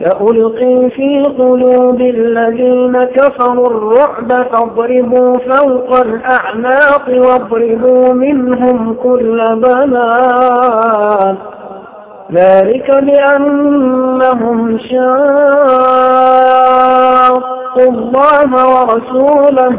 فألقي في قلوب الذين كفروا الرعب فاضربوا فوق الأعناق واضربوا منهم كل بنان ذلك بأنهم شاقوا الله ورسوله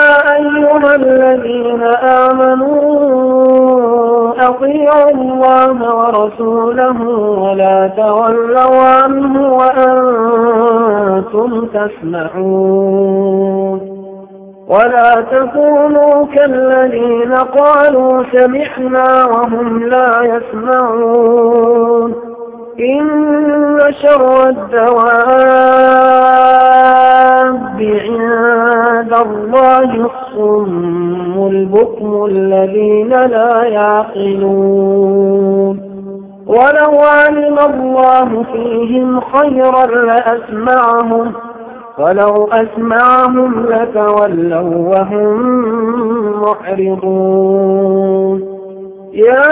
أيها الذين آمنوا أطيعوا الله ورسوله ولا تولوا عنه وأنتم تسمعون. ولا تكونوا كالذين قالوا سمحنا وهم لا يسمعون. إن شر الدواب عند الله الصم البكم الذين لا يعقلون ولو علم الله فيهم خيرا لأسمعهم ولو أسمعهم لتولوا وهم معرضون. يا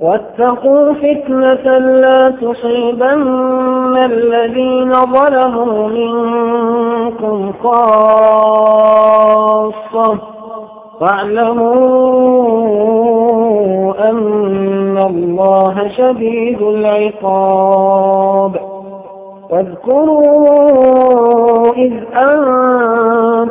واتقوا فتنة لا تصيبن الذين ظلموا منكم خاصة. واعلموا أن الله شديد العقاب. واذكروا إذ أنتم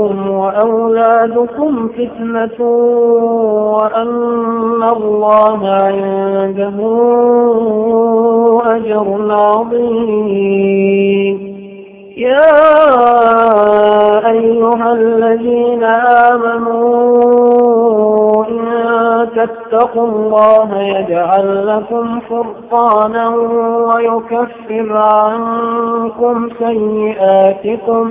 أموالكم وأولادكم فتنة وأن الله عنده أجر عظيم. يا أيها الذين آمنوا إن تتقوا الله يجعل لكم فرقانا ويكفر عنكم سيئاتكم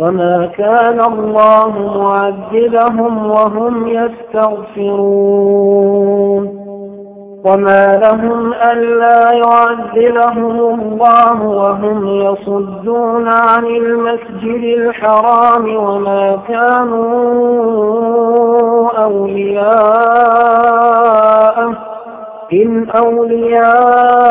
وما كان الله معذبهم وهم يستغفرون. وما لهم ألا يعذبهم الله وهم يصدون عن المسجد الحرام وما كانوا أولياءه. إن أولياءه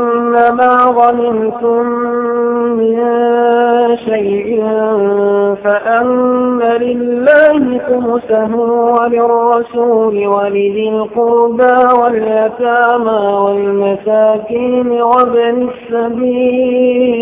ما غنمتم من شيء فأن لله خمسه وللرسول ولذي القربى واليتامى والمساكين وابن السبيل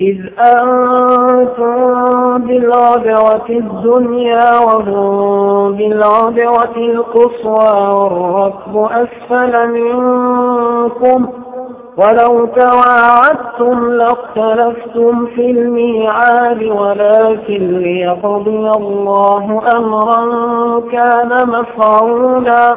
إذ أنتم بالعبرة الدنيا وهم بالعبرة القصوى والركب أسفل منكم ولو تواعدتم لاختلفتم في الميعاد ولكن ليقضي الله أمرا كان مفعولا.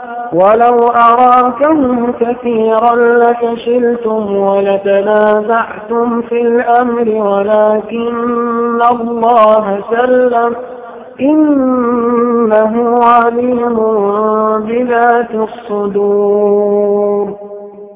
ولو أراكهم كثيرا لفشلتم ولتنازعتم في الأمر ولكن الله سلم. إنه عليم بذات الصدور.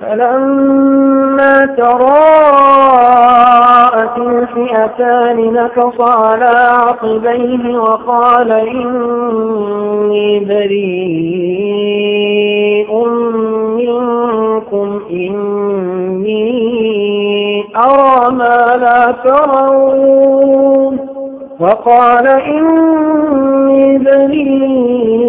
فلما تراءت الفئتان نكص على عقبيه وقال إني بريء منكم إني أرى ما لا ترون. وقال إني بريء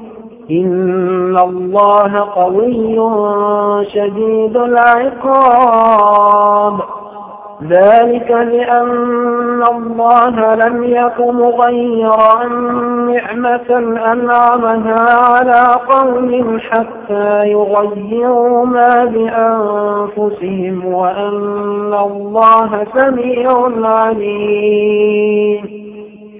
إن الله قوي شديد العقاب ذلك لأن الله لم يك مغيرا نعمة أنعمها على قوم حتى يغيروا ما بأنفسهم وأن الله سميع عليم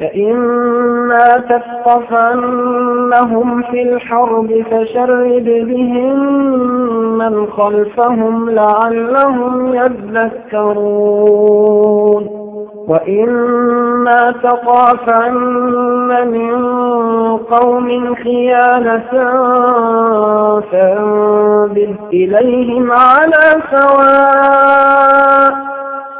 فإما تثقفنهم في الحرب فشرد بهم من خلفهم لعلهم يذكرون. وإما تطافن من قوم خيانة فانبذ إليهم على سواء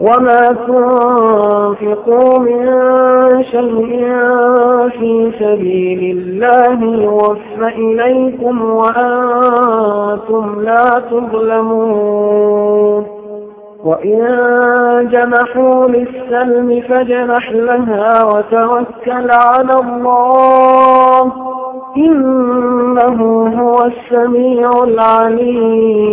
وما تنفقوا من شيء في سبيل الله يوفى إليكم وأنتم لا تظلمون وإن جمحوا للسلم فجنح لها وتوكل على الله إنه هو السميع العليم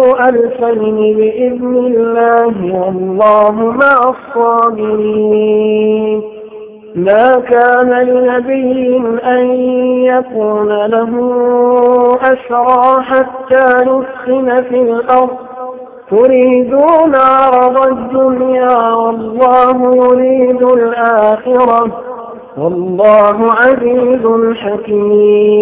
ألفين بإذن الله والله مع الصابرين. ما كان لنبي أن يكون له أسرى حتى يسخن في الأرض. تريدون عرض الدنيا والله يريد الآخرة. والله عزيز حكيم.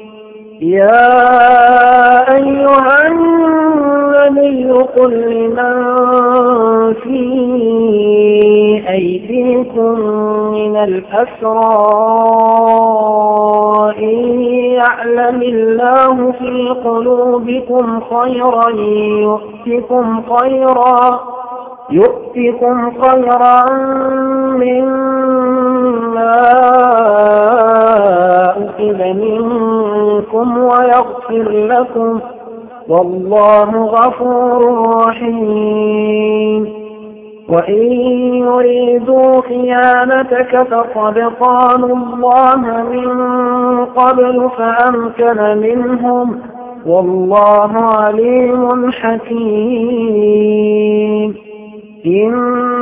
يا أيها النبي قل لمن في أيديكم من الأسرى إن يعلم الله في قلوبكم خيرا يؤتكم خيرا يؤتكم خيرا مما أخذ منكم ويغفر لكم والله غفور رحيم. وإن يريدوا خيانتك فقد قالوا الله من قبل فأمكن منهم والله عليم حكيم.